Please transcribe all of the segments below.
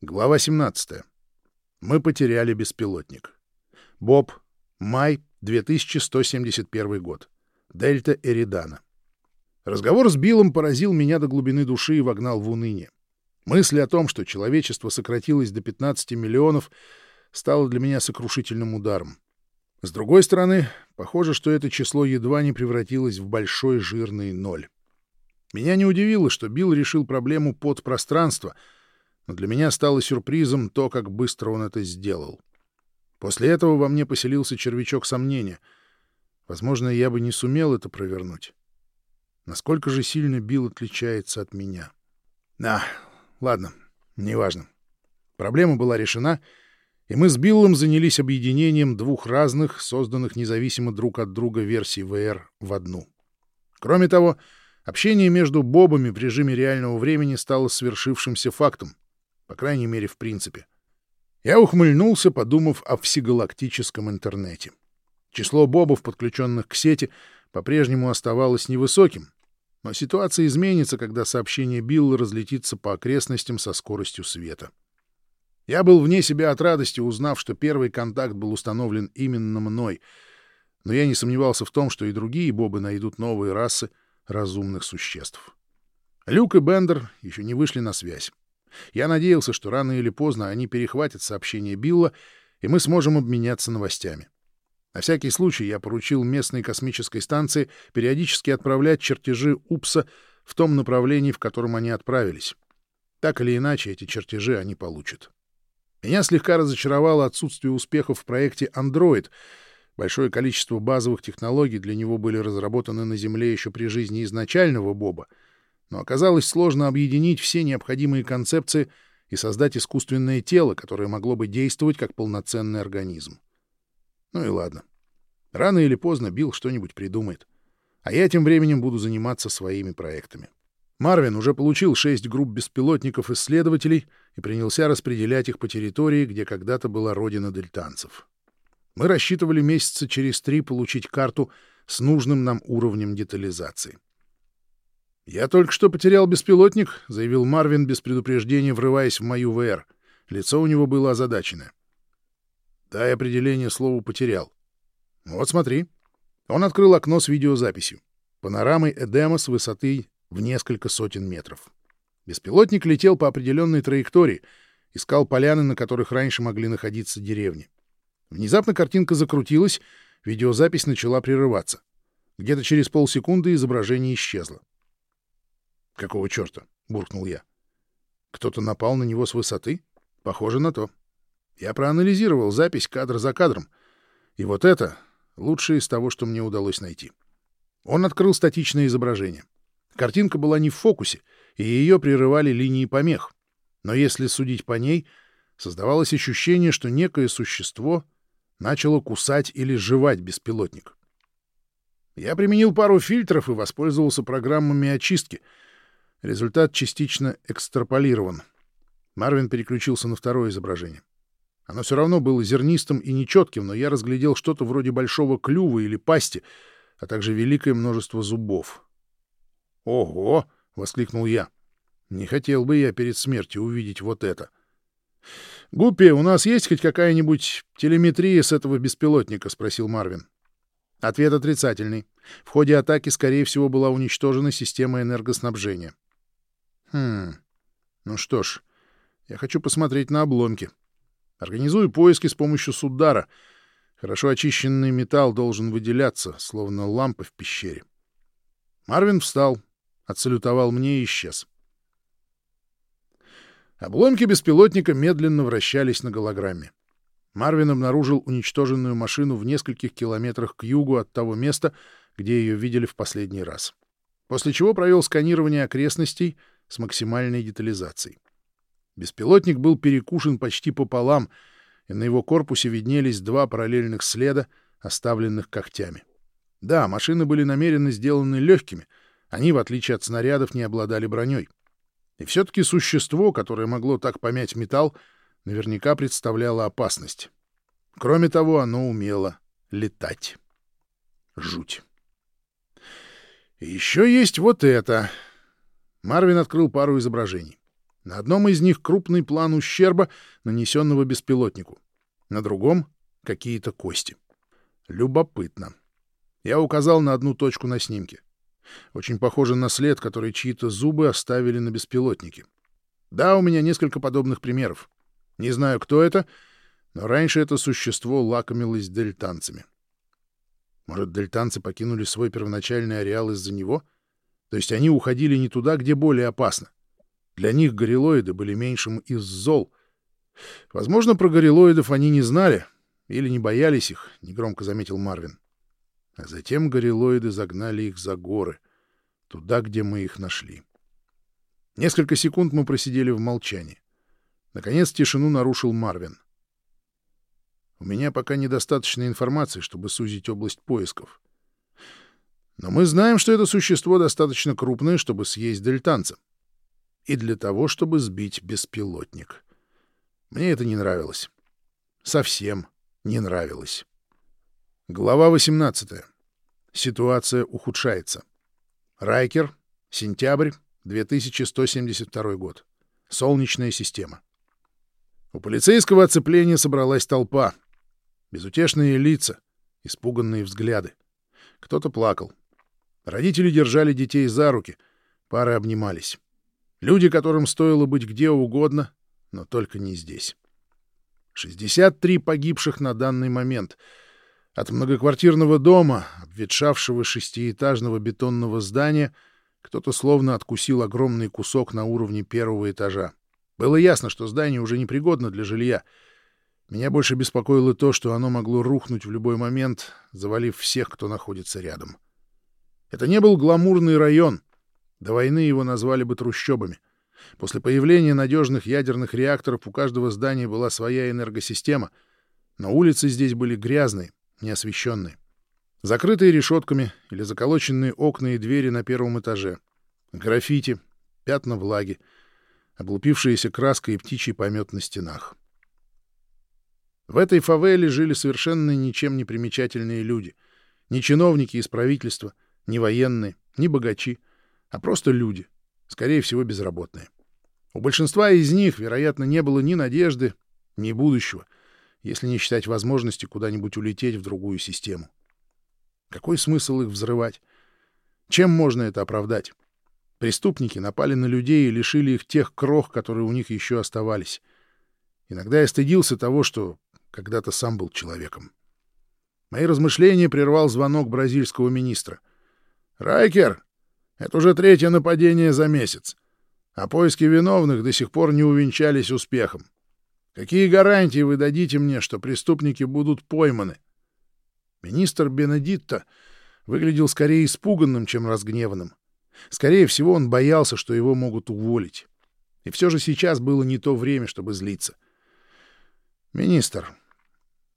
Глава 17. Мы потеряли беспилотник. Боб. Май 2171 год. Дельта Эридана. Разговор с Биллом поразил меня до глубины души и вогнал в уныние. Мысль о том, что человечество сократилось до 15 миллионов, стала для меня сокрушительным ударом. С другой стороны, похоже, что это число едва не превратилось в большой жирный ноль. Меня не удивило, что Билл решил проблему подпространства — но для меня стало сюрпризом то, как быстро он это сделал. После этого во мне поселился червячок сомнения. Возможно, я бы не сумел это провернуть. Насколько же сильно Билл отличается от меня? А, ладно, неважно. Проблема была решена, и мы с Биллом занялись объединением двух разных, созданных независимо друг от друга версий VR в одну. Кроме того, общение между Бобами в режиме реального времени стало свершившимся фактом — по крайней мере, в принципе. Я ухмыльнулся, подумав о всегалактическом интернете. Число бобов, подключенных к сети, по-прежнему оставалось невысоким, но ситуация изменится, когда сообщение Билла разлетится по окрестностям со скоростью света. Я был вне себя от радости, узнав, что первый контакт был установлен именно мной, но я не сомневался в том, что и другие бобы найдут новые расы разумных существ. Люк и Бендер еще не вышли на связь. Я надеялся, что рано или поздно они перехватят сообщение Билла, и мы сможем обменяться новостями. На всякий случай я поручил местной космической станции периодически отправлять чертежи УПСа в том направлении, в котором они отправились. Так или иначе, эти чертежи они получат. Меня слегка разочаровало отсутствие успехов в проекте Android. Большое количество базовых технологий для него были разработаны на Земле еще при жизни изначального Боба — но оказалось сложно объединить все необходимые концепции и создать искусственное тело, которое могло бы действовать как полноценный организм. Ну и ладно. Рано или поздно Билл что-нибудь придумает. А я тем временем буду заниматься своими проектами. Марвин уже получил шесть групп беспилотников-исследователей и принялся распределять их по территории, где когда-то была родина дельтанцев. Мы рассчитывали месяца через три получить карту с нужным нам уровнем детализации. «Я только что потерял беспилотник», — заявил Марвин без предупреждения, врываясь в мою ВР. Лицо у него было озадаченное. «Дай определение слову «потерял». Вот смотри». Он открыл окно с видеозаписью. Панорамой Эдема с высоты в несколько сотен метров. Беспилотник летел по определенной траектории, искал поляны, на которых раньше могли находиться деревни. Внезапно картинка закрутилась, видеозапись начала прерываться. Где-то через полсекунды изображение исчезло. «Какого черта?» — буркнул я. «Кто-то напал на него с высоты? Похоже на то. Я проанализировал запись кадр за кадром. И вот это лучшее из того, что мне удалось найти». Он открыл статичное изображение. Картинка была не в фокусе, и ее прерывали линии помех. Но если судить по ней, создавалось ощущение, что некое существо начало кусать или жевать беспилотник. Я применил пару фильтров и воспользовался программами очистки — Результат частично экстраполирован. Марвин переключился на второе изображение. Оно все равно было зернистым и нечетким, но я разглядел что-то вроде большого клюва или пасти, а также великое множество зубов. «Ого!» — воскликнул я. «Не хотел бы я перед смертью увидеть вот это». «Гуппи, у нас есть хоть какая-нибудь телеметрия с этого беспилотника?» — спросил Марвин. Ответ отрицательный. В ходе атаки, скорее всего, была уничтожена система энергоснабжения. Хм. Ну что ж, я хочу посмотреть на обломки. Организую поиски с помощью судара. Хорошо очищенный металл должен выделяться, словно лампа в пещере. Марвин встал, отсалютовал мне и исчез. Обломки беспилотника медленно вращались на голограмме. Марвин обнаружил уничтоженную машину в нескольких километрах к югу от того места, где ее видели в последний раз. После чего провел сканирование окрестностей — с максимальной детализацией. Беспилотник был перекушен почти пополам, и на его корпусе виднелись два параллельных следа, оставленных когтями. Да, машины были намеренно сделаны легкими, они, в отличие от снарядов, не обладали броней. И все-таки существо, которое могло так помять металл, наверняка представляло опасность. Кроме того, оно умело летать. Жуть. И еще есть вот это — Марвин открыл пару изображений. На одном из них крупный план ущерба, нанесенного беспилотнику. На другом — какие-то кости. Любопытно. Я указал на одну точку на снимке. Очень похоже на след, который чьи-то зубы оставили на беспилотнике. Да, у меня несколько подобных примеров. Не знаю, кто это, но раньше это существо лакомилось дельтанцами. Может, дельтанцы покинули свой первоначальный ареал из-за него? То есть они уходили не туда, где более опасно. Для них горилоиды были меньшим из зол. Возможно, про горилоидов они не знали или не боялись их, — негромко заметил Марвин. А затем горилоиды загнали их за горы, туда, где мы их нашли. Несколько секунд мы просидели в молчании. Наконец тишину нарушил Марвин. У меня пока недостаточно информации, чтобы сузить область поисков. Но мы знаем, что это существо достаточно крупное, чтобы съесть дельтанца. И для того, чтобы сбить беспилотник. Мне это не нравилось. Совсем не нравилось. Глава 18. Ситуация ухудшается. Райкер, сентябрь, 2172 год. Солнечная система. У полицейского оцепления собралась толпа. Безутешные лица, испуганные взгляды. Кто-то плакал. Родители держали детей за руки, пары обнимались. Люди, которым стоило быть где угодно, но только не здесь. 63 погибших на данный момент — от многоквартирного дома, обветшавшего шестиэтажного бетонного здания, кто-то словно откусил огромный кусок на уровне первого этажа. Было ясно, что здание уже непригодно для жилья. Меня больше беспокоило то, что оно могло рухнуть в любой момент, завалив всех, кто находится рядом. Это не был гламурный район. До войны его назвали бы трущобами. После появления надежных ядерных реакторов у каждого здания была своя энергосистема, но улицы здесь были грязные, неосвещенные. Закрытые решетками или заколоченные окна и двери на первом этаже. Граффити, пятна влаги, облупившаяся краска и птичий помет на стенах. В этой фавеле жили совершенно ничем не примечательные люди. Не чиновники из правительства, не военные, не богачи, а просто люди, скорее всего, безработные. У большинства из них, вероятно, не было ни надежды, ни будущего — если не считать возможности куда-нибудь улететь в другую систему. Какой смысл их взрывать? Чем можно это оправдать? Преступники напали на людей и лишили их тех крох, которые у них еще оставались. Иногда я стыдился того, что когда-то сам был человеком. Мои размышления прервал звонок бразильского министра. «Райкер, это уже третье нападение за месяц, а поиски виновных до сих пор не увенчались успехом. Какие гарантии вы дадите мне, что преступники будут пойманы? Министр Бенедитто выглядел скорее испуганным, чем разгневанным. Скорее всего, он боялся, что его могут уволить. И все же сейчас было не то время, чтобы злиться. «Министр,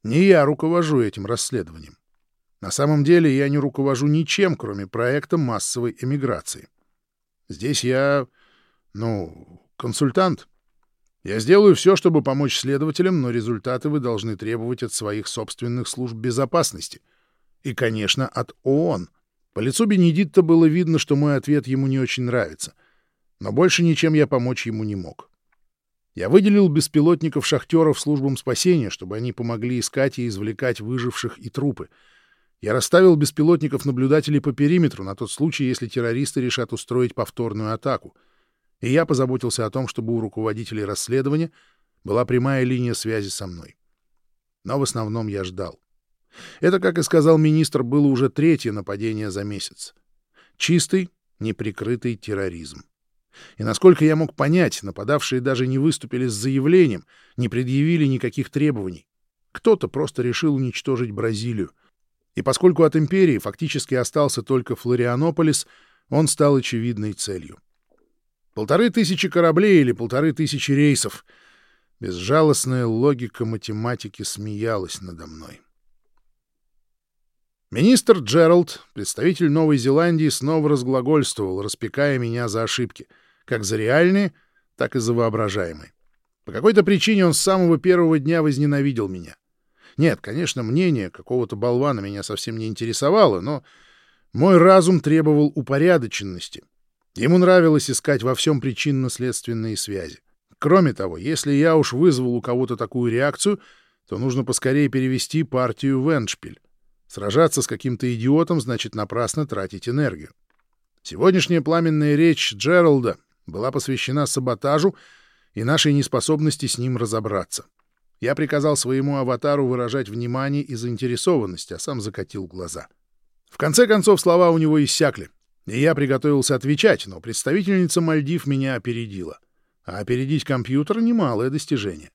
не я руковожу этим расследованием. На самом деле я не руковожу ничем, кроме проекта массовой эмиграции. Здесь я, ну, консультант. Я сделаю все, чтобы помочь следователям, но результаты вы должны требовать от своих собственных служб безопасности. И, конечно, от ООН. По лицу Бенедитта было видно, что мой ответ ему не очень нравится. Но больше ничем я помочь ему не мог. Я выделил беспилотников-шахтеров службам спасения, чтобы они помогли искать и извлекать выживших и трупы. Я расставил беспилотников-наблюдателей по периметру на тот случай, если террористы решат устроить повторную атаку — и я позаботился о том, чтобы у руководителей расследования была прямая линия связи со мной. Но в основном я ждал. Это, как и сказал министр, было уже третье нападение за месяц. Чистый, неприкрытый терроризм. И насколько я мог понять, нападавшие даже не выступили с заявлением, не предъявили никаких требований. Кто-то просто решил уничтожить Бразилию. И поскольку от империи фактически остался только Флорианополис, он стал очевидной целью. Полторы тысячи кораблей или полторы тысячи рейсов. Безжалостная логика математики смеялась надо мной. Министр Джеральд, представитель Новой Зеландии, снова разглагольствовал, распекая меня за ошибки, как за реальные, так и за воображаемые. По какой-то причине он с самого первого дня возненавидел меня. Нет, конечно, мнение какого-то болвана меня совсем не интересовало, но мой разум требовал упорядоченности, Ему нравилось искать во всем причинно-следственные связи. Кроме того, если я уж вызвал у кого-то такую реакцию, то нужно поскорее перевести партию в эндшпиль. Сражаться с каким-то идиотом значит напрасно тратить энергию. Сегодняшняя пламенная речь Джералда была посвящена саботажу и нашей неспособности с ним разобраться. Я приказал своему аватару выражать внимание и заинтересованность, а сам закатил глаза. В конце концов, слова у него иссякли, и я приготовился отвечать, но представительница Мальдив меня опередила. А опередить компьютер — немалое достижение.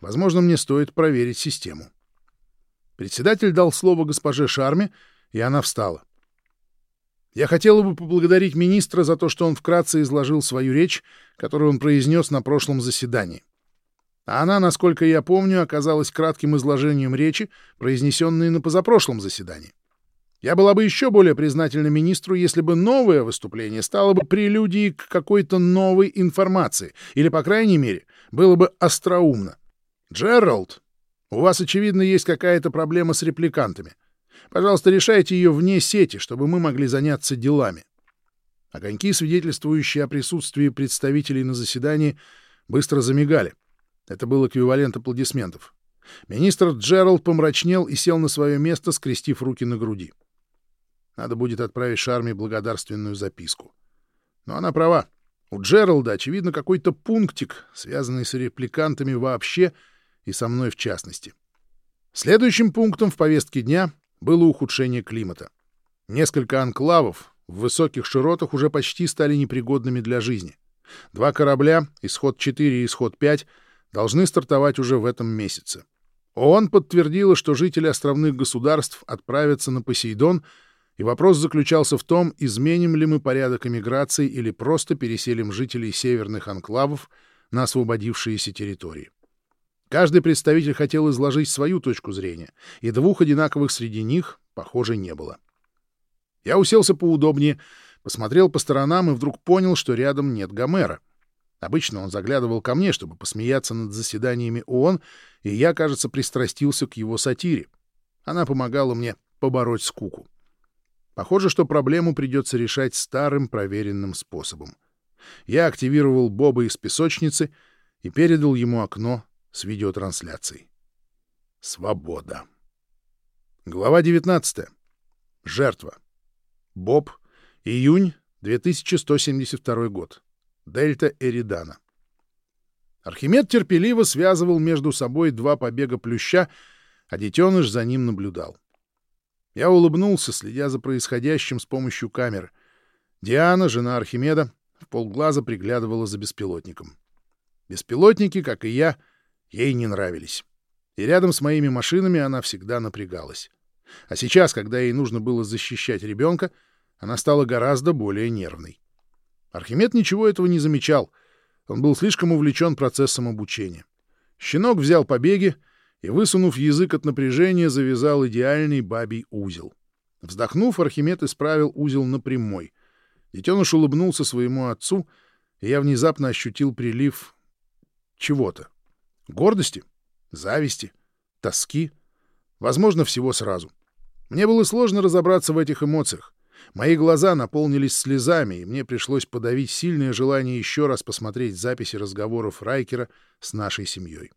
Возможно, мне стоит проверить систему. Председатель дал слово госпоже Шарме, и она встала. Я хотела бы поблагодарить министра за то, что он вкратце изложил свою речь, которую он произнес на прошлом заседании. Она, насколько я помню, оказалась кратким изложением речи, произнесенной на позапрошлом заседании. Я была бы еще более признательна министру, если бы новое выступление стало бы прелюдией к какой-то новой информации, или, по крайней мере, было бы остроумно. Джеральд, у вас, очевидно, есть какая-то проблема с репликантами. Пожалуйста, решайте ее вне сети, чтобы мы могли заняться делами. Огоньки, свидетельствующие о присутствии представителей на заседании, быстро замигали. Это был эквивалент аплодисментов. Министр Джеральд помрачнел и сел на свое место, скрестив руки на груди. Надо будет отправить Шарме благодарственную записку. Но она права. У Джералда, очевидно, какой-то пунктик, связанный с репликантами вообще и со мной в частности. Следующим пунктом в повестке дня было ухудшение климата. Несколько анклавов в высоких широтах уже почти стали непригодными для жизни. Два корабля, исход-4 и исход-5, должны стартовать уже в этом месяце. ООН подтвердила, что жители островных государств отправятся на Посейдон, и вопрос заключался в том, изменим ли мы порядок эмиграции или просто переселим жителей северных анклавов на освободившиеся территории. Каждый представитель хотел изложить свою точку зрения, и двух одинаковых среди них, похоже, не было. Я уселся поудобнее, посмотрел по сторонам и вдруг понял, что рядом нет Гомера. Обычно он заглядывал ко мне, чтобы посмеяться над заседаниями ООН, и я, кажется, пристрастился к его сатире. Она помогала мне побороть скуку. Похоже, что проблему придется решать старым проверенным способом. Я активировал Боба из песочницы и передал ему окно с видеотрансляцией. Свобода. Глава 19. Жертва. Боб. Июнь 2172 год. Дельта Эридана. Архимед терпеливо связывал между собой два побега плюща, а детеныш за ним наблюдал. Я улыбнулся, следя за происходящим с помощью камеры. Диана, жена Архимеда, в полглаза приглядывала за беспилотником. Беспилотники, как и я, — ей не нравились. И рядом с моими машинами она всегда напрягалась. А сейчас, когда ей нужно было защищать ребенка, она стала гораздо более нервной. Архимед ничего этого не замечал. Он был слишком увлечен процессом обучения. Щенок взял побеги и, высунув язык от напряжения, завязал идеальный бабий узел. Вздохнув, Архимед исправил узел на прямой. Детеныш улыбнулся своему отцу, и я внезапно ощутил прилив чего-то. Гордости, зависти, тоски. Возможно, всего сразу. Мне было сложно разобраться в этих эмоциях. Мои глаза наполнились слезами, и мне пришлось подавить сильное желание еще раз посмотреть записи разговоров Райкера с нашей семьей.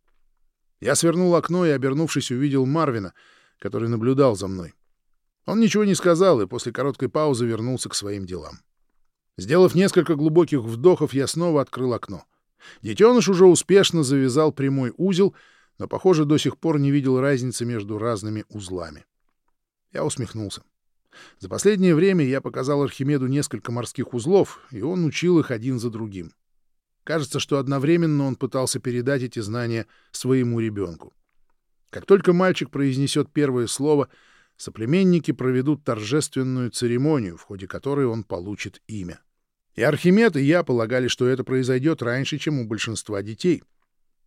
Я свернул окно и, обернувшись, увидел Марвина, который наблюдал за мной. Он ничего не сказал и после короткой паузы вернулся к своим делам. Сделав несколько глубоких вдохов, я снова открыл окно — Детеныш уже успешно завязал прямой узел, но, похоже, до сих пор не видел разницы между разными узлами. Я усмехнулся. За последнее время я показал Архимеду несколько морских узлов, и он учил их один за другим. Кажется, что одновременно он пытался передать эти знания своему ребенку. Как только мальчик произнесет первое слово, соплеменники проведут торжественную церемонию, в ходе которой он получит имя. И Архимед, и я полагали, что это произойдет раньше, чем у большинства детей.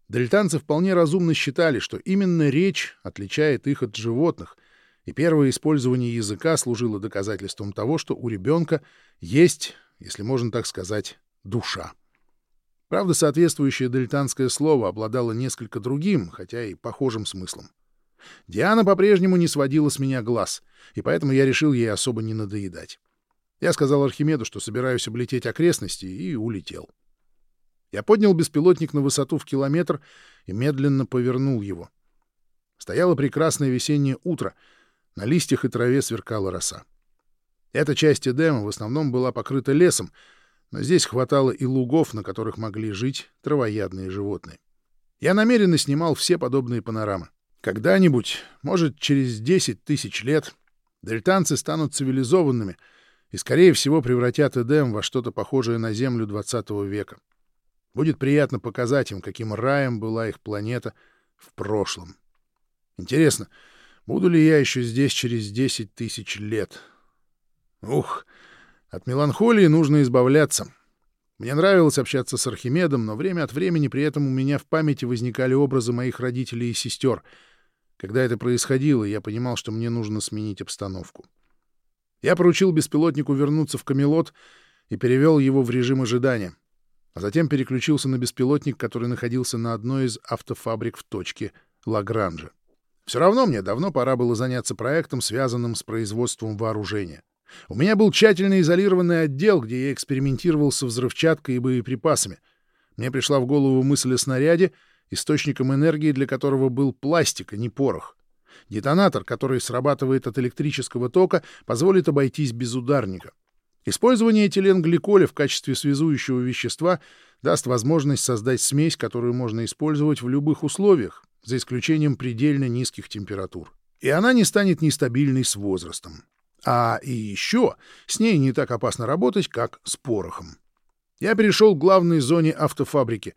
Дельтанцы вполне разумно считали, что именно речь отличает их от животных, и первое использование языка служило доказательством того, что у ребенка есть, если можно так сказать, душа. Правда, соответствующее дельтанское слово обладало несколько другим, хотя и похожим смыслом. Диана по-прежнему не сводила с меня глаз, и поэтому я решил ей особо не надоедать. Я сказал Архимеду, что собираюсь облететь окрестности, и улетел. Я поднял беспилотник на высоту в километр и медленно повернул его. Стояло прекрасное весеннее утро, на листьях и траве сверкала роса. Эта часть Эдема в основном была покрыта лесом, но здесь хватало и лугов, на которых могли жить травоядные животные. Я намеренно снимал все подобные панорамы. Когда-нибудь, может, через 10 тысяч лет, дельтанцы станут цивилизованными и, скорее всего, превратят Эдем во что-то похожее на Землю 20 века. Будет приятно показать им, каким раем была их планета в прошлом. Интересно, буду ли я еще здесь через 10 тысяч лет? Ух, от меланхолии нужно избавляться. Мне нравилось общаться с Архимедом, но время от времени при этом у меня в памяти возникали образы моих родителей и сестер. Когда это происходило, я понимал, что мне нужно сменить обстановку. Я поручил беспилотнику вернуться в Камелот и перевел его в режим ожидания, а затем переключился на беспилотник, который находился на одной из автофабрик в точке Лагранжа. Все равно мне давно пора было заняться проектом, связанным с производством вооружения. У меня был тщательно изолированный отдел, где я экспериментировал со взрывчаткой и боеприпасами. Мне пришла в голову мысль о снаряде, источником энергии для которого был пластик, а не порох. Детонатор, который срабатывает от электрического тока, позволит обойтись без ударника. Использование этиленгликоля в качестве связующего вещества даст возможность создать смесь, которую можно использовать в любых условиях, за исключением предельно низких температур. И она не станет нестабильной с возрастом. А и еще с ней не так опасно работать, как с порохом. Я перешел к главной зоне автофабрики.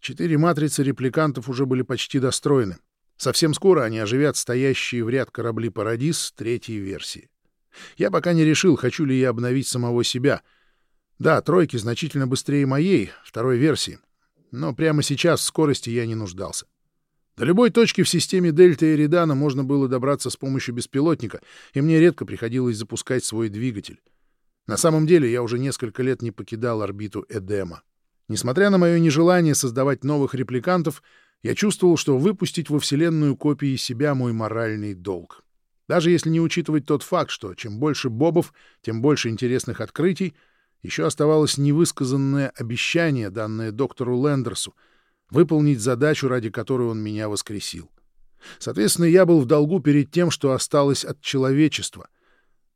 Четыре матрицы репликантов уже были почти достроены. Совсем скоро они оживят стоящие в ряд корабли «Парадис» третьей версии. Я пока не решил, хочу ли я обновить самого себя. Да, тройки значительно быстрее моей, второй версии. Но прямо сейчас в скорости я не нуждался. До любой точки в системе Дельта и Эридана можно было добраться с помощью беспилотника, и мне редко приходилось запускать свой двигатель. На самом деле я уже несколько лет не покидал орбиту Эдема. Несмотря на мое нежелание создавать новых репликантов, я чувствовал, что выпустить во Вселенную копии себя — мой моральный долг. Даже если не учитывать тот факт, что чем больше бобов, тем больше интересных открытий, еще оставалось невысказанное обещание, данное доктору Лендерсу — выполнить задачу, ради которой он меня воскресил. Соответственно, я был в долгу перед тем, что осталось от человечества.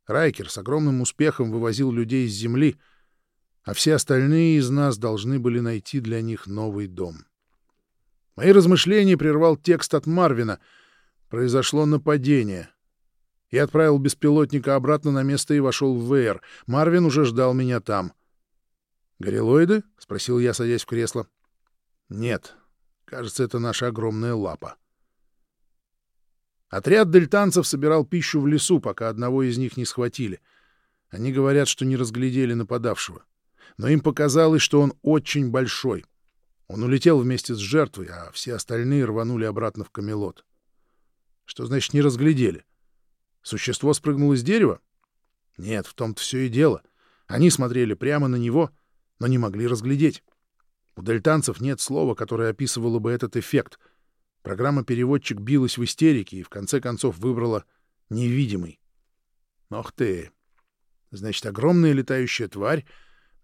Райкер с огромным успехом вывозил людей с земли, а все остальные из нас должны были найти для них новый дом. Мои размышления прервал текст от Марвина. Произошло нападение. Я отправил беспилотника обратно на место и вошел в ВР. Марвин уже ждал меня там. «Горилоиды?» — спросил я, садясь в кресло. Нет, кажется, это наша огромная лапа. Отряд дельтанцев собирал пищу в лесу, пока одного из них не схватили. Они говорят, что не разглядели нападавшего. Но им показалось, что он очень большой. Он улетел вместе с жертвой, а все остальные рванули обратно в Камелот. Что значит не разглядели? Существо спрыгнуло с дерева? Нет, в том-то все и дело. Они смотрели прямо на него, но не могли разглядеть. У дельтанцев нет слова, которое описывало бы этот эффект. Программа-переводчик билась в истерике и в конце концов выбрала «невидимый». Ох ты! Значит, огромная летающая тварь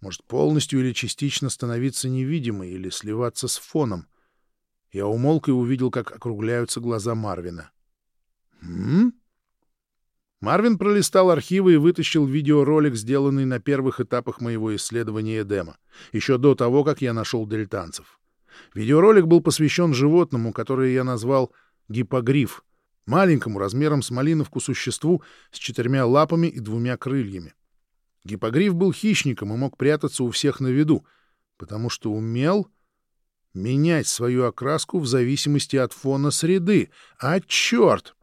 может полностью или частично становиться невидимой или сливаться с фоном. Я умолк и увидел, как округляются глаза Марвина. «М?», Марвин пролистал архивы и вытащил видеоролик, сделанный на первых этапах моего исследования Эдема, еще до того, как я нашел дельтанцев. Видеоролик был посвящен животному, которое я назвал гипогриф, маленькому размером с малиновку существу с четырьмя лапами и двумя крыльями. Гипогриф был хищником и мог прятаться у всех на виду, потому что умел менять свою окраску в зависимости от фона среды. А черт!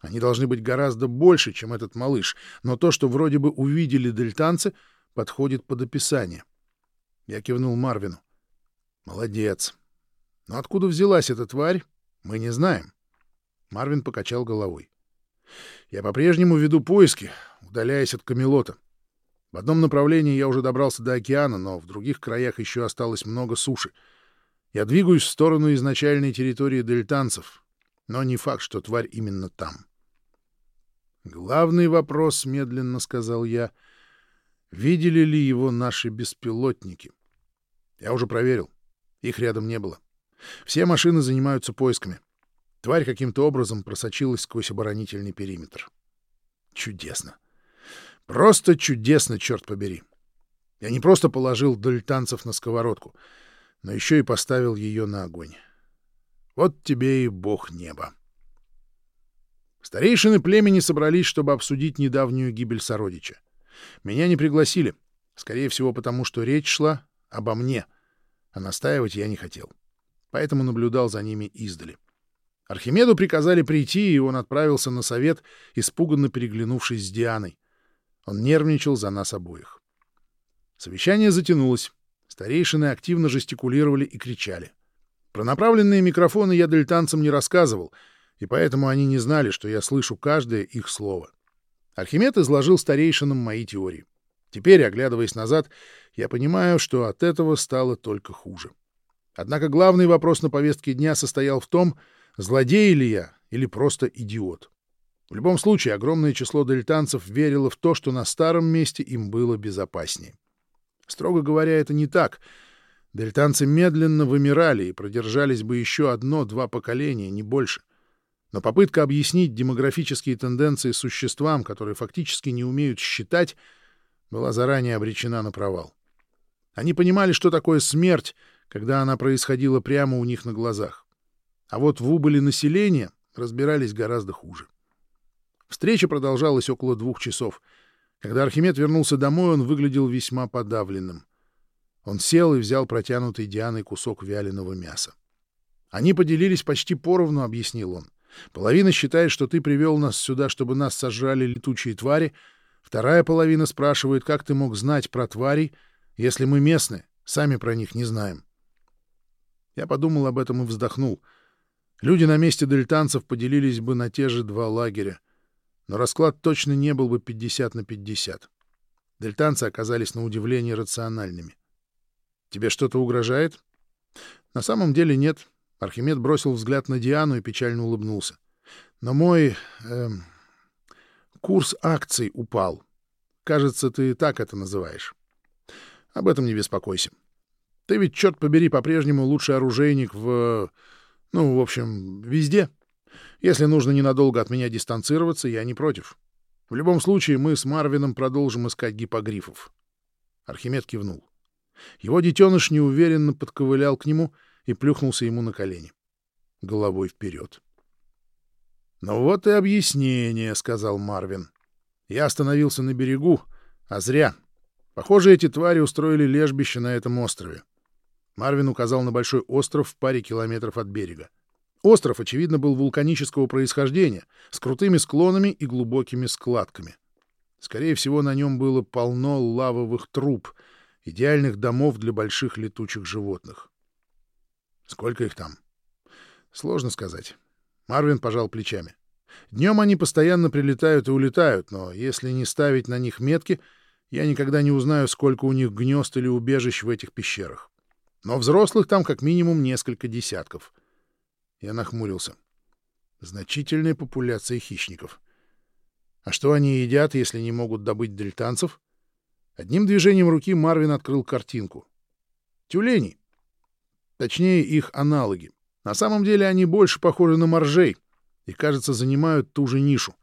Они должны быть гораздо больше, чем этот малыш, но то, что вроде бы увидели дельтанцы, подходит под описание. Я кивнул Марвину. Молодец. Но откуда взялась эта тварь, мы не знаем. Марвин покачал головой. Я по-прежнему веду поиски, удаляясь от Камелота. В одном направлении я уже добрался до океана, но в других краях еще осталось много суши. Я двигаюсь в сторону изначальной территории дельтанцев, но не факт, что тварь именно там. «Главный вопрос, — медленно сказал я, Видели ли его наши беспилотники? Я уже проверил. Их рядом не было. Все машины занимаются поисками. Тварь каким-то образом просочилась сквозь оборонительный периметр. Чудесно. Просто чудесно, черт побери. Я не просто положил дольтанцев на сковородку, но еще и поставил ее на огонь. Вот тебе и бог неба. Старейшины племени собрались, чтобы обсудить недавнюю гибель сородича. Меня не пригласили, скорее всего, потому что речь шла обо мне, а настаивать я не хотел. Поэтому наблюдал за ними издали. Архимеду приказали прийти, и он отправился на совет, испуганно переглянувшись с Дианой. Он нервничал за нас обоих. Совещание затянулось. Старейшины активно жестикулировали и кричали. Про направленные микрофоны я дельтанцам не рассказывал, и поэтому они не знали, что я слышу каждое их слово. Архимед изложил старейшинам мои теории. Теперь, оглядываясь назад, я понимаю, что от этого стало только хуже. Однако главный вопрос на повестке дня состоял в том, злодей ли я или просто идиот. В любом случае, огромное число дельтанцев верило в то, что на старом месте им было безопаснее. Строго говоря, это не так. Дельтанцы медленно вымирали и продержались бы еще одно-два поколения, не больше. Но попытка объяснить демографические тенденции существам, которые фактически не умеют считать, была заранее обречена на провал. Они понимали, что такое смерть, когда она происходила прямо у них на глазах. А вот в убыли населения разбирались гораздо хуже. Встреча продолжалась около двух часов. Когда Архимед вернулся домой, он выглядел весьма подавленным. Он сел и взял протянутый Дианой кусок вяленого мяса. Они поделились почти поровну, — объяснил он. Половина считает, что ты привел нас сюда, чтобы нас сожрали летучие твари. Вторая половина спрашивает, как ты мог знать про тварей, если мы местные, сами про них не знаем. Я подумал об этом и вздохнул. Люди на месте дельтанцев поделились бы на те же два лагеря. Но расклад точно не был бы 50 на 50. Дельтанцы оказались на удивление рациональными. «Тебе что-то угрожает?» «На самом деле нет», Архимед бросил взгляд на Диану и печально улыбнулся. «Но мой... Э, курс акций упал. Кажется, ты так это называешь. Об этом не беспокойся. Ты ведь, черт побери, по-прежнему лучший оружейник в... Ну, в общем, везде. Если нужно ненадолго от меня дистанцироваться, я не против. В любом случае, мы с Марвином продолжим искать гипогрифов». Архимед кивнул. Его детеныш неуверенно подковылял к нему — и плюхнулся ему на колени. Головой вперед. «Ну вот и объяснение», — сказал Марвин. «Я остановился на берегу, а зря. Похоже, эти твари устроили лежбище на этом острове». Марвин указал на большой остров в паре километров от берега. Остров, очевидно, был вулканического происхождения, с крутыми склонами и глубокими складками. Скорее всего, на нем было полно лавовых труб, идеальных домов для больших летучих животных. Сколько их там? Сложно сказать. Марвин пожал плечами. Днем они постоянно прилетают и улетают, но если не ставить на них метки, я никогда не узнаю, сколько у них гнезд или убежищ в этих пещерах. Но взрослых там как минимум несколько десятков. Я нахмурился. Значительная популяция хищников. А что они едят, если не могут добыть дельтанцев? Одним движением руки Марвин открыл картинку. Тюлени. Точнее, их аналоги. На самом деле они больше похожи на моржей и, кажется, занимают ту же нишу.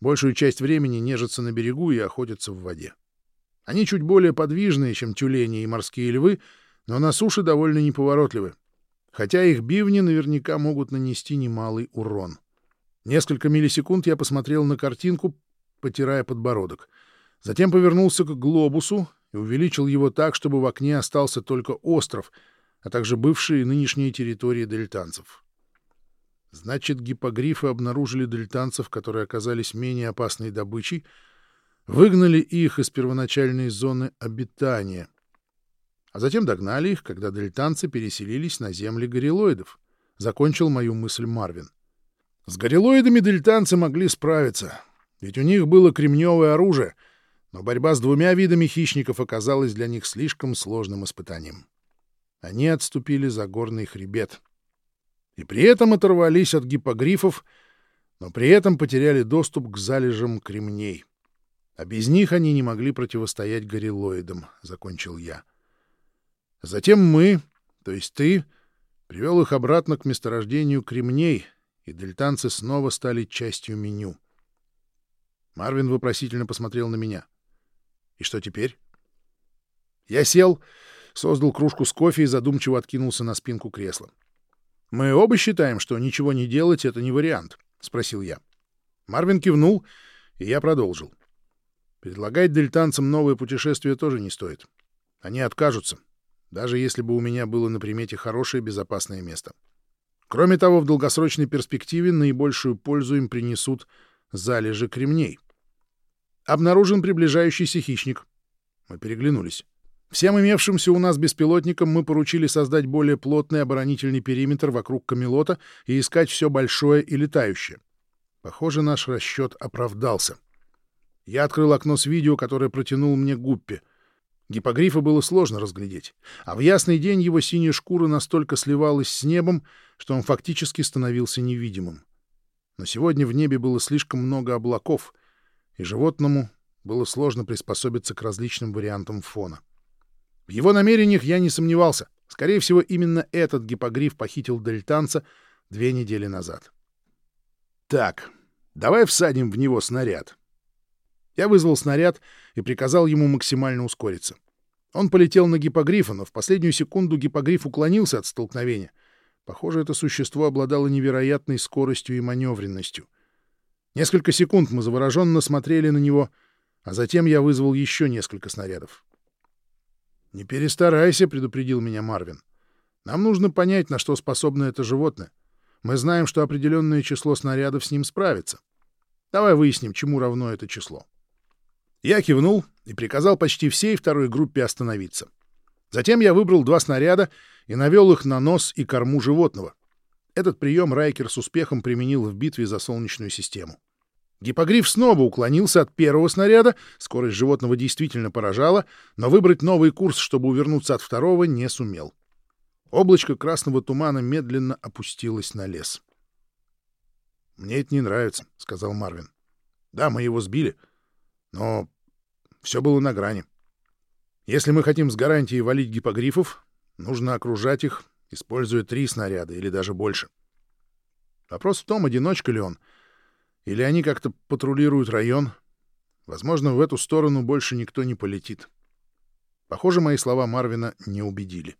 Большую часть времени нежатся на берегу и охотятся в воде. Они чуть более подвижные, чем тюлени и морские львы, но на суше довольно неповоротливы. Хотя их бивни наверняка могут нанести немалый урон. Несколько миллисекунд я посмотрел на картинку, потирая подбородок. Затем повернулся к глобусу и увеличил его так, чтобы в окне остался только остров — а также бывшие и нынешние территории дельтанцев. Значит, гипогрифы обнаружили дельтанцев, которые оказались менее опасной добычей, выгнали их из первоначальной зоны обитания, а затем догнали их, когда дельтанцы переселились на земли горилоидов. Закончил мою мысль Марвин. С горилоидами дельтанцы могли справиться, ведь у них было кремневое оружие, но борьба с двумя видами хищников оказалась для них слишком сложным испытанием они отступили за горный хребет. И при этом оторвались от гипогрифов, но при этом потеряли доступ к залежам кремней. А без них они не могли противостоять гориллоидам, — закончил я. Затем мы, то есть ты, привел их обратно к месторождению кремней, и дельтанцы снова стали частью меню. Марвин вопросительно посмотрел на меня. — И что теперь? Я сел, создал кружку с кофе и задумчиво откинулся на спинку кресла. — Мы оба считаем, что ничего не делать — это не вариант, — спросил я. Марвин кивнул, и я продолжил. Предлагать дельтанцам новое путешествие тоже не стоит. Они откажутся, даже если бы у меня было на примете хорошее безопасное место. Кроме того, в долгосрочной перспективе наибольшую пользу им принесут залежи кремней. Обнаружен приближающийся хищник. Мы переглянулись. Всем имевшимся у нас беспилотникам мы поручили создать более плотный оборонительный периметр вокруг Камелота и искать все большое и летающее. Похоже, наш расчет оправдался. Я открыл окно с видео, которое протянул мне Гуппи. Гипогрифа было сложно разглядеть, а в ясный день его синяя шкура настолько сливалась с небом, что он фактически становился невидимым. Но сегодня в небе было слишком много облаков, и животному было сложно приспособиться к различным вариантам фона. В его намерениях я не сомневался. Скорее всего, именно этот гипогриф похитил дельтанца две недели назад. «Так, давай всадим в него снаряд», я вызвал снаряд и приказал ему максимально ускориться. Он полетел на гипогрифа, но в последнюю секунду гипогриф уклонился от столкновения. Похоже, это существо обладало невероятной скоростью и маневренностью. Несколько секунд мы завороженно смотрели на него, а затем я вызвал еще несколько снарядов. «Не перестарайся», — предупредил меня Марвин. «Нам нужно понять, на что способно это животное. Мы знаем, что определенное число снарядов с ним справится. Давай выясним, чему равно это число». Я кивнул и приказал почти всей второй группе остановиться. Затем я выбрал два снаряда и навел их на нос и корму животного. Этот прием Райкер с успехом применил в битве за Солнечную систему. Гипогриф снова уклонился от первого снаряда, скорость животного действительно поражала, но выбрать новый курс, чтобы увернуться от второго, не сумел. Облачко красного тумана медленно опустилось на лес. «Мне это не нравится», — сказал Марвин. «Да, мы его сбили, но все было на грани. Если мы хотим с гарантией валить гипогрифов, нужно окружать их, используя три снаряда или даже больше. Вопрос в том, одиночка ли он, или они как-то патрулируют район. Возможно, в эту сторону больше никто не полетит. Похоже, мои слова Марвина не убедили.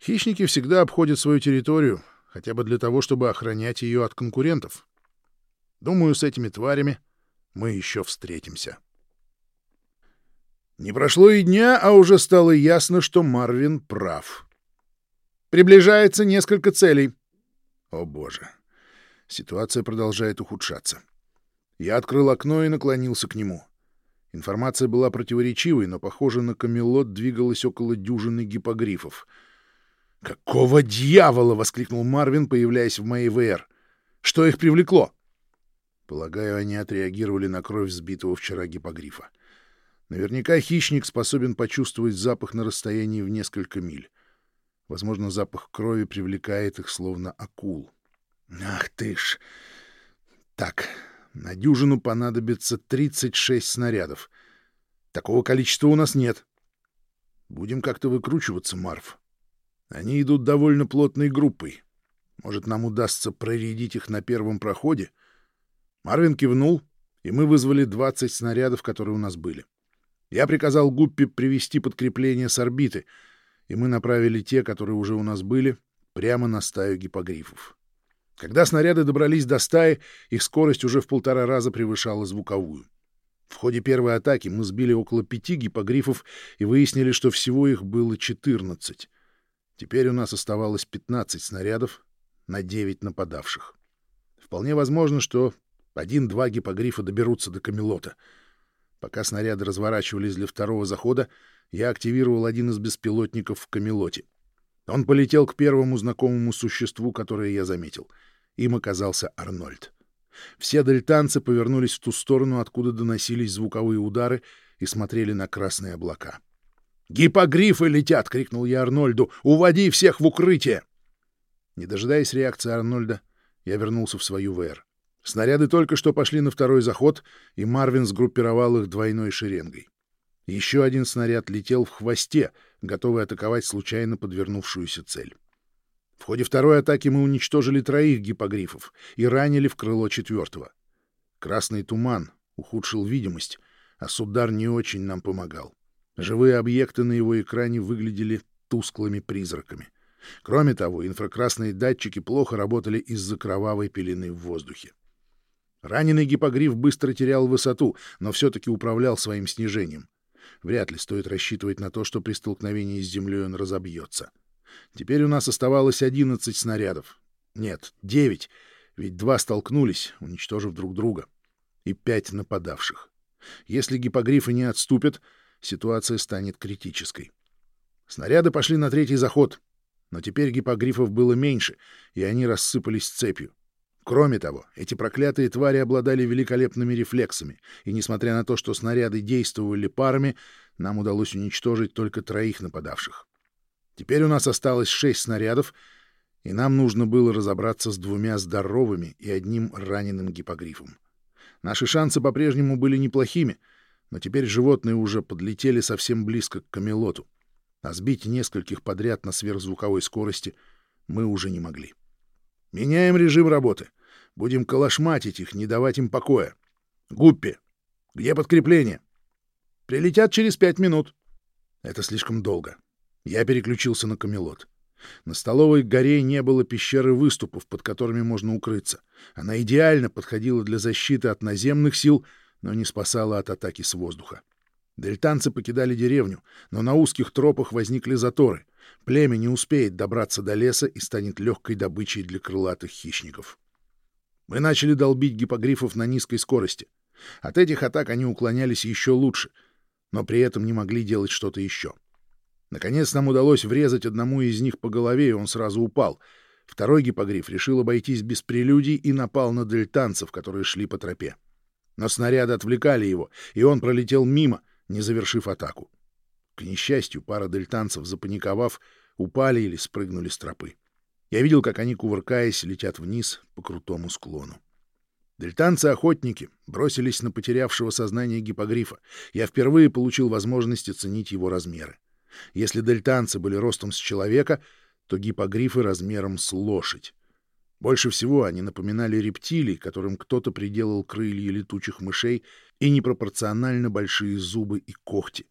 Хищники всегда обходят свою территорию, хотя бы для того, чтобы охранять ее от конкурентов. Думаю, с этими тварями мы еще встретимся. Не прошло и дня, а уже стало ясно, что Марвин прав. Приближается несколько целей. О, боже. Ситуация продолжает ухудшаться. Я открыл окно и наклонился к нему. Информация была противоречивой, но, похоже, на Камелот двигалось около дюжины гипогрифов. «Какого дьявола!» — воскликнул Марвин, появляясь в моей ВР. «Что их привлекло?» Полагаю, они отреагировали на кровь сбитого вчера гипогрифа. Наверняка хищник способен почувствовать запах на расстоянии в несколько миль. Возможно, запах крови привлекает их словно акул. Ах ты ж! Так, на дюжину понадобится 36 снарядов. Такого количества у нас нет. Будем как-то выкручиваться, Марв. Они идут довольно плотной группой. Может, нам удастся проредить их на первом проходе? Марвин кивнул, и мы вызвали 20 снарядов, которые у нас были. Я приказал Гуппи привести подкрепление с орбиты, и мы направили те, которые уже у нас были, прямо на стаю гипогрифов. Когда снаряды добрались до стаи, их скорость уже в полтора раза превышала звуковую. В ходе первой атаки мы сбили около пяти гипогрифов и выяснили, что всего их было 14. Теперь у нас оставалось 15 снарядов на 9 нападавших. Вполне возможно, что один-два гипогрифа доберутся до Камелота — Пока снаряды разворачивались для второго захода, я активировал один из беспилотников в Камелоте. Он полетел к первому знакомому существу, которое я заметил. Им оказался Арнольд. Все дельтанцы повернулись в ту сторону, откуда доносились звуковые удары, и смотрели на красные облака. «Гипогрифы летят!» — крикнул я Арнольду. «Уводи всех в укрытие!» Не дожидаясь реакции Арнольда, я вернулся в свою ВР. Снаряды только что пошли на второй заход, и Марвин сгруппировал их двойной шеренгой. Еще один снаряд летел в хвосте, готовый атаковать случайно подвернувшуюся цель. В ходе второй атаки мы уничтожили троих гипогрифов и ранили в крыло четвертого. Красный туман ухудшил видимость, а судар не очень нам помогал. Живые объекты на его экране выглядели тусклыми призраками. Кроме того, инфракрасные датчики плохо работали из-за кровавой пелены в воздухе. Раненый гипогриф быстро терял высоту, но все-таки управлял своим снижением. Вряд ли стоит рассчитывать на то, что при столкновении с землей он разобьется. Теперь у нас оставалось 11 снарядов. Нет, 9, ведь два столкнулись, уничтожив друг друга. И пять нападавших. Если гипогрифы не отступят, ситуация станет критической. Снаряды пошли на третий заход, но теперь гипогрифов было меньше, и они рассыпались цепью. Кроме того, эти проклятые твари обладали великолепными рефлексами, и несмотря на то, что снаряды действовали парами, нам удалось уничтожить только троих нападавших. Теперь у нас осталось шесть снарядов, и нам нужно было разобраться с двумя здоровыми и одним раненым гипогрифом. Наши шансы по-прежнему были неплохими, но теперь животные уже подлетели совсем близко к Камелоту, а сбить нескольких подряд на сверхзвуковой скорости мы уже не могли. Меняем режим работы. Будем калашматить их, не давать им покоя. Гуппи, где подкрепление? Прилетят через пять минут. Это слишком долго. Я переключился на Камелот. На столовой горе не было пещеры выступов, под которыми можно укрыться. Она идеально подходила для защиты от наземных сил, но не спасала от атаки с воздуха. Дельтанцы покидали деревню, но на узких тропах возникли заторы. Племя не успеет добраться до леса и станет легкой добычей для крылатых хищников. Мы начали долбить гипогрифов на низкой скорости. От этих атак они уклонялись еще лучше, но при этом не могли делать что-то еще. Наконец нам удалось врезать одному из них по голове, и он сразу упал. Второй гипогриф решил обойтись без прелюдий и напал на дельтанцев, которые шли по тропе. Но снаряды отвлекали его, и он пролетел мимо, не завершив атаку. К несчастью, пара дельтанцев, запаниковав, упали или спрыгнули с тропы. Я видел, как они, кувыркаясь, летят вниз по крутому склону. Дельтанцы-охотники бросились на потерявшего сознание гипогрифа. Я впервые получил возможность оценить его размеры. Если дельтанцы были ростом с человека, то гипогрифы размером с лошадь. Больше всего они напоминали рептилий, которым кто-то приделал крылья летучих мышей и непропорционально большие зубы и когти.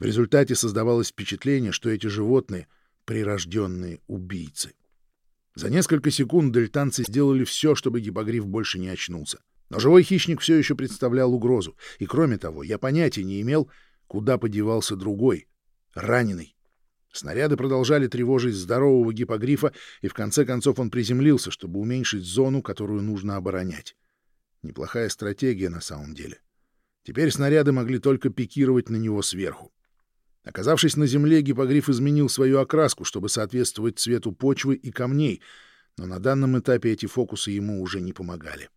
В результате создавалось впечатление, что эти животные — прирожденные убийцы. За несколько секунд дельтанцы сделали все, чтобы гипогриф больше не очнулся. Но живой хищник все еще представлял угрозу, и, кроме того, я понятия не имел, куда подевался другой, раненый. Снаряды продолжали тревожить здорового гипогрифа, и в конце концов он приземлился, чтобы уменьшить зону, которую нужно оборонять. Неплохая стратегия на самом деле. Теперь снаряды могли только пикировать на него сверху. Оказавшись на земле, гипогриф изменил свою окраску, чтобы соответствовать цвету почвы и камней, но на данном этапе эти фокусы ему уже не помогали.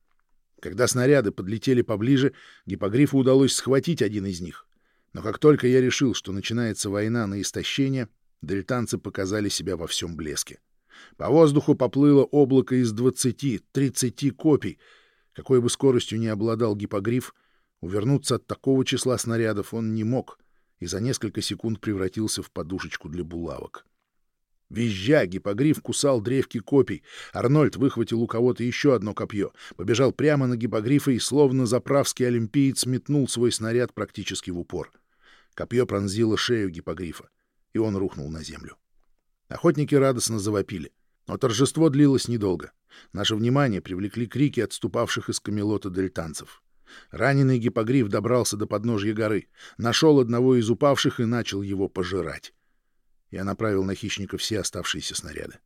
Когда снаряды подлетели поближе, гипогрифу удалось схватить один из них. Но как только я решил, что начинается война на истощение, дельтанцы показали себя во всем блеске. По воздуху поплыло облако из 20-30 копий. Какой бы скоростью ни обладал гипогриф, Увернуться от такого числа снарядов он не мог и за несколько секунд превратился в подушечку для булавок. Визжа, гипогриф кусал древки копий. Арнольд выхватил у кого-то еще одно копье, побежал прямо на гипогрифа и, словно заправский олимпиец, метнул свой снаряд практически в упор. Копье пронзило шею гипогрифа, и он рухнул на землю. Охотники радостно завопили. Но торжество длилось недолго. Наше внимание привлекли крики отступавших из камелота дельтанцев. Раненый гипогриф добрался до подножья горы, нашел одного из упавших и начал его пожирать. Я направил на хищника все оставшиеся снаряды.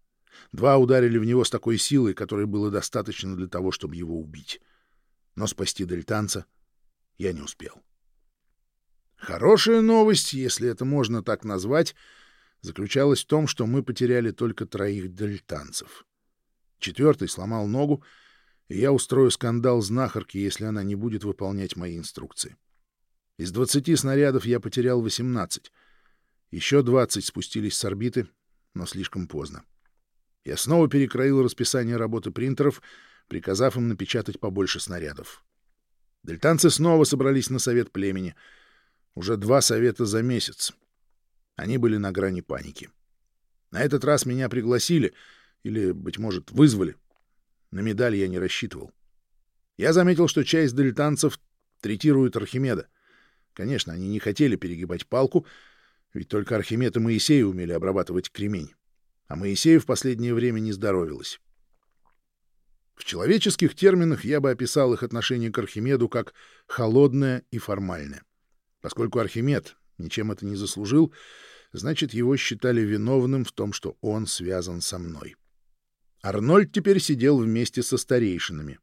Два ударили в него с такой силой, которой было достаточно для того, чтобы его убить. Но спасти дельтанца я не успел. Хорошая новость, если это можно так назвать, заключалась в том, что мы потеряли только троих дельтанцев. Четвертый сломал ногу, и я устрою скандал знахарки, если она не будет выполнять мои инструкции. Из 20 снарядов я потерял 18. Еще 20 спустились с орбиты, но слишком поздно. Я снова перекроил расписание работы принтеров, приказав им напечатать побольше снарядов. Дельтанцы снова собрались на совет племени. Уже два совета за месяц. Они были на грани паники. На этот раз меня пригласили, или, быть может, вызвали. На медаль я не рассчитывал. Я заметил, что часть дельтанцев третирует Архимеда. Конечно, они не хотели перегибать палку, ведь только Архимед и Моисей умели обрабатывать кремень. А Моисею в последнее время не здоровилось. В человеческих терминах я бы описал их отношение к Архимеду как холодное и формальное. Поскольку Архимед ничем это не заслужил, значит, его считали виновным в том, что он связан со мной. Арнольд теперь сидел вместе со старейшинами.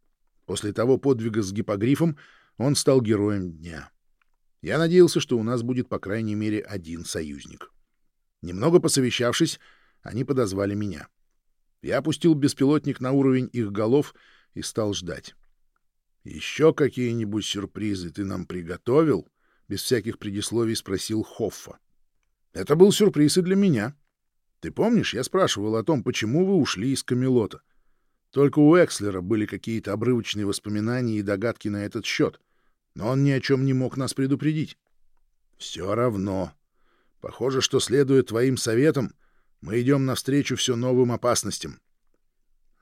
После того подвига с гипогрифом он стал героем дня. Я надеялся, что у нас будет по крайней мере один союзник. Немного посовещавшись, они подозвали меня. Я опустил беспилотник на уровень их голов и стал ждать. «Еще какие-нибудь сюрпризы ты нам приготовил?» — без всяких предисловий спросил Хоффа. «Это был сюрприз и для меня. Ты помнишь, я спрашивал о том, почему вы ушли из Камелота? Только у Экслера были какие-то обрывочные воспоминания и догадки на этот счет, но он ни о чем не мог нас предупредить. Все равно. Похоже, что, следуя твоим советам, мы идем навстречу все новым опасностям.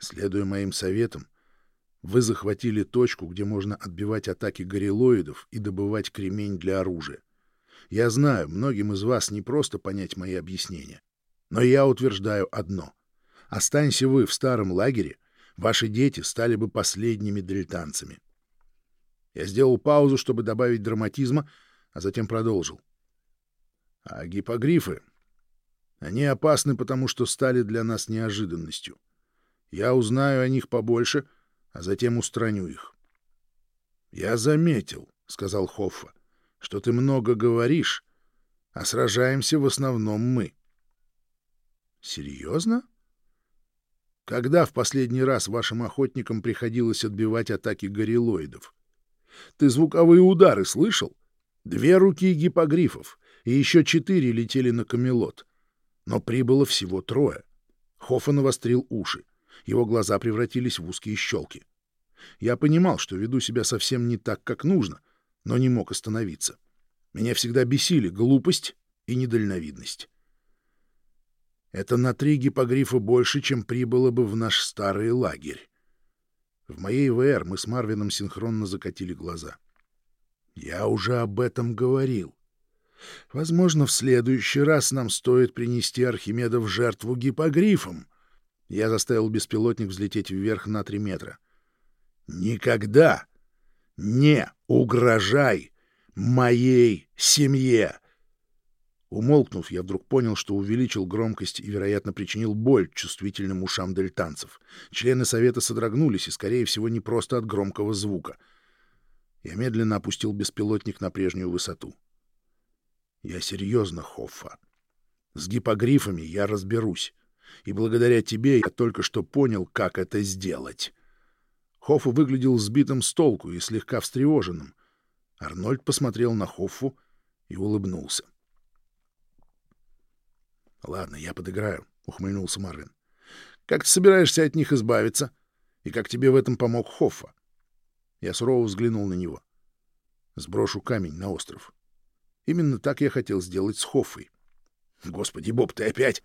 Следуя моим советам, вы захватили точку, где можно отбивать атаки горилоидов и добывать кремень для оружия. Я знаю, многим из вас не просто понять мои объяснения. Но я утверждаю одно. Останься вы в старом лагере, ваши дети стали бы последними дельтанцами. Я сделал паузу, чтобы добавить драматизма, а затем продолжил. А гипогрифы они опасны, потому что стали для нас неожиданностью. Я узнаю о них побольше, а затем устраню их. — Я заметил, — сказал Хоффа, — что ты много говоришь, а сражаемся в основном мы. — Серьезно? Когда в последний раз вашим охотникам приходилось отбивать атаки горилоидов? Ты звуковые удары слышал? Две руки гипогрифов, и еще четыре летели на камелот. Но прибыло всего трое. Хоффа навострил уши. Его глаза превратились в узкие щелки. Я понимал, что веду себя совсем не так, как нужно, но не мог остановиться. Меня всегда бесили глупость и недальновидность. Это на три гипогрифа больше, чем прибыло бы в наш старый лагерь. В моей ВР мы с Марвином синхронно закатили глаза. Я уже об этом говорил. Возможно, в следующий раз нам стоит принести Архимеда в жертву гипогрифам. Я заставил беспилотник взлететь вверх на три метра. Никогда не угрожай моей семье! Умолкнув, я вдруг понял, что увеличил громкость и, вероятно, причинил боль чувствительным ушам дельтанцев. Члены совета содрогнулись, и, скорее всего, не просто от громкого звука. Я медленно опустил беспилотник на прежнюю высоту. Я серьезно, Хоффа. С гипогрифами я разберусь. И благодаря тебе я только что понял, как это сделать. Хоффу выглядел сбитым с толку и слегка встревоженным. Арнольд посмотрел на Хоффу и улыбнулся. — Ладно, я подыграю, — ухмыльнулся Марвин. — Как ты собираешься от них избавиться? И как тебе в этом помог Хоффа? Я сурово взглянул на него. Сброшу камень на остров. Именно так я хотел сделать с Хоффой. Господи, Боб, ты опять?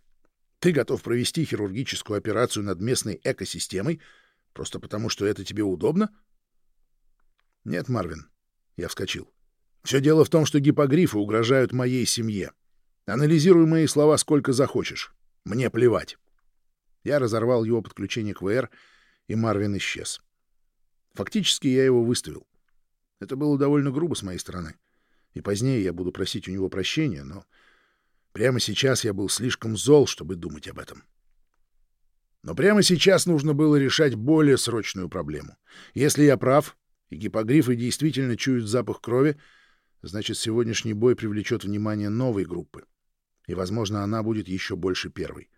Ты готов провести хирургическую операцию над местной экосистемой просто потому, что это тебе удобно? Нет, Марвин. Я вскочил. Все дело в том, что гипогрифы угрожают моей семье. Анализируй мои слова сколько захочешь. Мне плевать. Я разорвал его подключение к ВР, и Марвин исчез. Фактически я его выставил. Это было довольно грубо с моей стороны и позднее я буду просить у него прощения, но прямо сейчас я был слишком зол, чтобы думать об этом. Но прямо сейчас нужно было решать более срочную проблему. Если я прав, и гипогрифы действительно чуют запах крови, значит, сегодняшний бой привлечет внимание новой группы, и, возможно, она будет еще больше первой.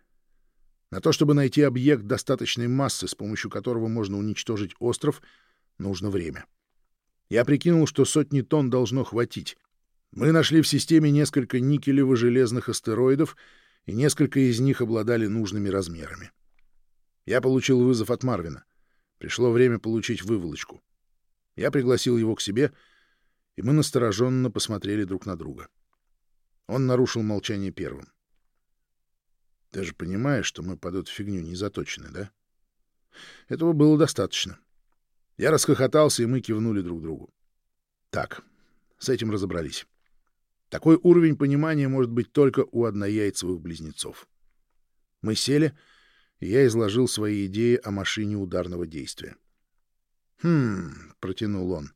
На то, чтобы найти объект достаточной массы, с помощью которого можно уничтожить остров, нужно время. Я прикинул, что сотни тонн должно хватить, мы нашли в системе несколько никелево-железных астероидов, и несколько из них обладали нужными размерами. Я получил вызов от Марвина. Пришло время получить выволочку. Я пригласил его к себе, и мы настороженно посмотрели друг на друга. Он нарушил молчание первым. — Ты же понимаешь, что мы под эту фигню не заточены, да? Этого было достаточно. Я расхохотался, и мы кивнули друг другу. Так, с этим разобрались. Такой уровень понимания может быть только у однояйцевых близнецов. Мы сели, и я изложил свои идеи о машине ударного действия. «Хм...» — протянул он.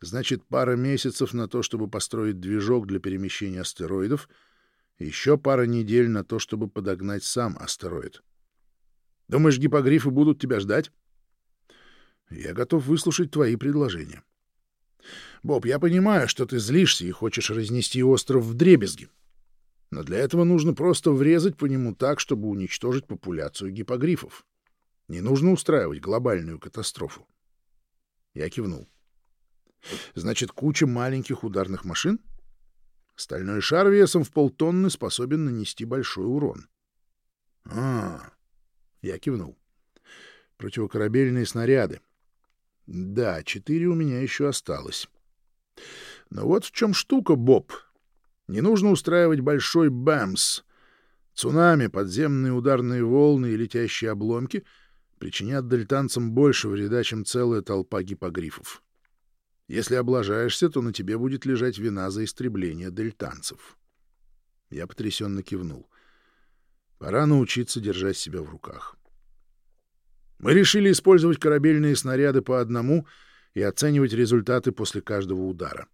«Значит, пара месяцев на то, чтобы построить движок для перемещения астероидов, еще пара недель на то, чтобы подогнать сам астероид. Думаешь, гипогрифы будут тебя ждать?» «Я готов выслушать твои предложения». «Боб, я понимаю, что ты злишься и хочешь разнести остров в дребезги. Но для этого нужно просто врезать по нему так, чтобы уничтожить популяцию гипогрифов. Не нужно устраивать глобальную катастрофу». Я кивнул. «Значит, куча маленьких ударных машин?» Стальной шар весом в полтонны способен нанести большой урон. А, я кивнул. Противокорабельные снаряды. Да, четыре у меня еще осталось. Но вот в чем штука, Боб. Не нужно устраивать большой бэмс. Цунами, подземные ударные волны и летящие обломки причинят дельтанцам больше вреда, чем целая толпа гипогрифов. Если облажаешься, то на тебе будет лежать вина за истребление дельтанцев. Я потрясенно кивнул. Пора научиться держать себя в руках. Мы решили использовать корабельные снаряды по одному и оценивать результаты после каждого удара.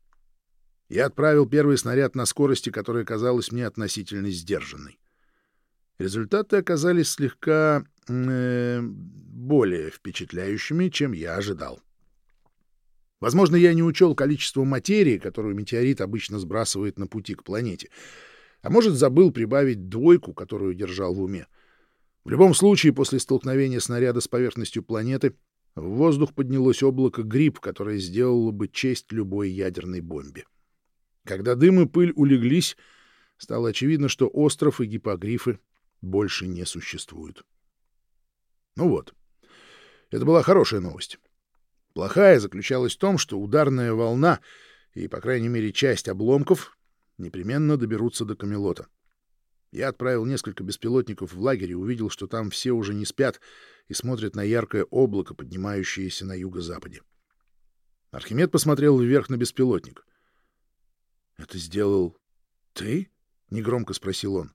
Я отправил первый снаряд на скорости, которая казалась мне относительно сдержанной. Результаты оказались слегка э, более впечатляющими, чем я ожидал. Возможно, я не учел количество материи, которую метеорит обычно сбрасывает на пути к планете. А может, забыл прибавить двойку, которую держал в уме. В любом случае, после столкновения снаряда с поверхностью планеты в воздух поднялось облако гриб, которое сделало бы честь любой ядерной бомбе. Когда дым и пыль улеглись, стало очевидно, что остров и гипогрифы больше не существуют. Ну вот, это была хорошая новость. Плохая заключалась в том, что ударная волна и, по крайней мере, часть обломков непременно доберутся до Камелота. Я отправил несколько беспилотников в лагерь и увидел, что там все уже не спят и смотрят на яркое облако, поднимающееся на юго-западе. Архимед посмотрел вверх на беспилотник. — Это сделал ты? — негромко спросил он.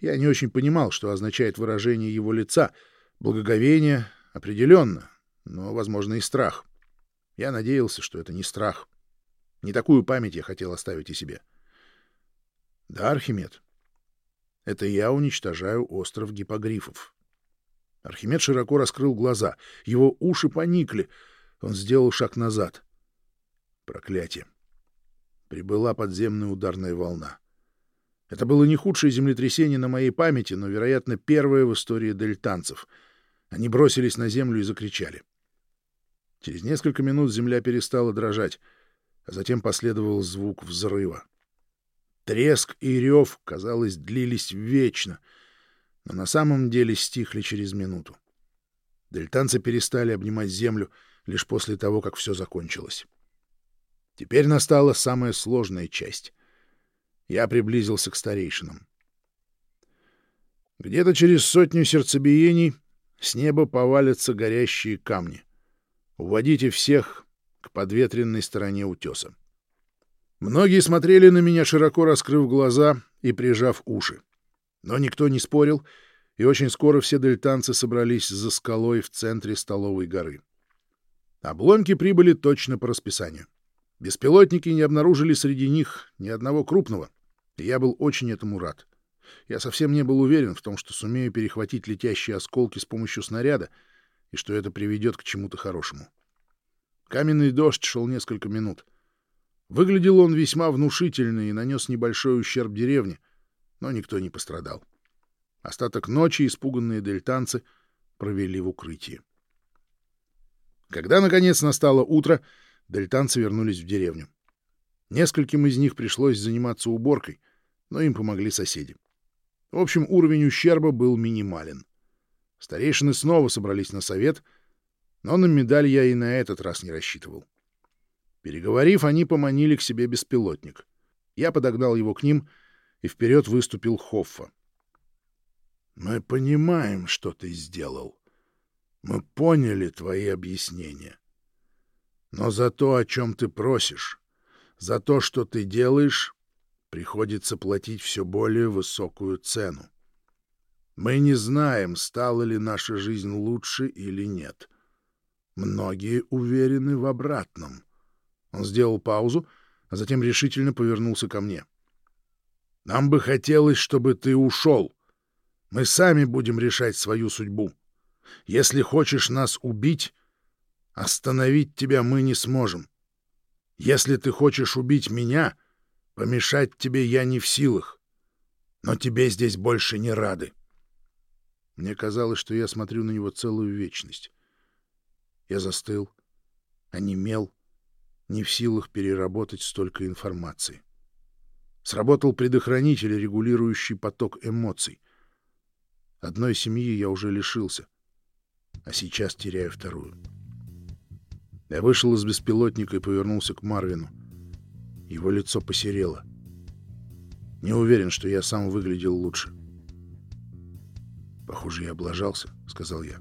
Я не очень понимал, что означает выражение его лица. Благоговение определенно, но, возможно, и страх. Я надеялся, что это не страх. Не такую память я хотел оставить и себе. Да, Архимед, это я уничтожаю остров гипогрифов. Архимед широко раскрыл глаза. Его уши поникли. Он сделал шаг назад. Проклятие. Прибыла подземная ударная волна. Это было не худшее землетрясение на моей памяти, но, вероятно, первое в истории дельтанцев. Они бросились на землю и закричали. Через несколько минут земля перестала дрожать, а затем последовал звук взрыва. Треск и рев, казалось, длились вечно, но на самом деле стихли через минуту. Дельтанцы перестали обнимать землю лишь после того, как все закончилось. Теперь настала самая сложная часть. Я приблизился к старейшинам. Где-то через сотню сердцебиений с неба повалятся горящие камни. Уводите всех к подветренной стороне утеса. Многие смотрели на меня, широко раскрыв глаза и прижав уши. Но никто не спорил, и очень скоро все дельтанцы собрались за скалой в центре столовой горы. Обломки прибыли точно по расписанию. Беспилотники не обнаружили среди них ни одного крупного, и я был очень этому рад. Я совсем не был уверен в том, что сумею перехватить летящие осколки с помощью снаряда, и что это приведет к чему-то хорошему. Каменный дождь шел несколько минут. Выглядел он весьма внушительно и нанес небольшой ущерб деревне, но никто не пострадал. Остаток ночи испуганные дельтанцы провели в укрытии. Когда, наконец, настало утро, дельтанцы вернулись в деревню. Нескольким из них пришлось заниматься уборкой, но им помогли соседи. В общем, уровень ущерба был минимален. Старейшины снова собрались на совет, Но на медаль я и на этот раз не рассчитывал. Переговорив, они поманили к себе беспилотник. Я подогнал его к ним, и вперед выступил Хоффа. «Мы понимаем, что ты сделал. Мы поняли твои объяснения. Но за то, о чем ты просишь, за то, что ты делаешь, приходится платить все более высокую цену. Мы не знаем, стала ли наша жизнь лучше или нет. Многие уверены в обратном. Он сделал паузу, а затем решительно повернулся ко мне. «Нам бы хотелось, чтобы ты ушел. Мы сами будем решать свою судьбу. Если хочешь нас убить, остановить тебя мы не сможем. Если ты хочешь убить меня, помешать тебе я не в силах. Но тебе здесь больше не рады». Мне казалось, что я смотрю на него целую вечность. Я застыл, онемел, не в силах переработать столько информации. Сработал предохранитель, регулирующий поток эмоций. Одной семьи я уже лишился, а сейчас теряю вторую. Я вышел из беспилотника и повернулся к Марвину. Его лицо посерело. Не уверен, что я сам выглядел лучше. «Похоже, я облажался», — сказал я.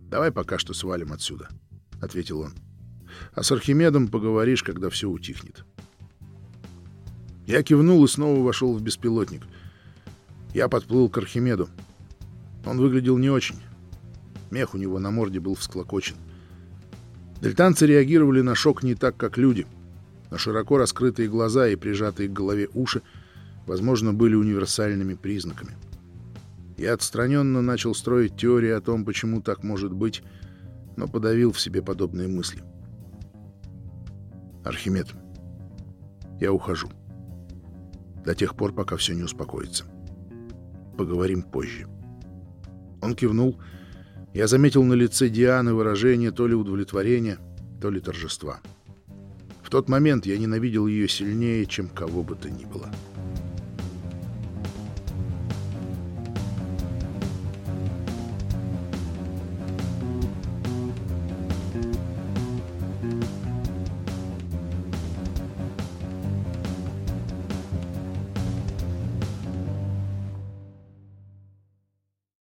«Давай пока что свалим отсюда», — ответил он. А с Архимедом поговоришь, когда все утихнет. Я кивнул и снова вошел в беспилотник. Я подплыл к Архимеду. Он выглядел не очень. Мех у него на морде был всклокочен. Дельтанцы реагировали на шок не так, как люди. Но широко раскрытые глаза и прижатые к голове уши, возможно, были универсальными признаками. Я отстраненно начал строить теории о том, почему так может быть, но подавил в себе подобные мысли. — Архимед, я ухожу. До тех пор, пока все не успокоится. Поговорим позже. Он кивнул. Я заметил на лице Дианы выражение то ли удовлетворения, то ли торжества. В тот момент я ненавидел ее сильнее, чем кого бы то ни было. —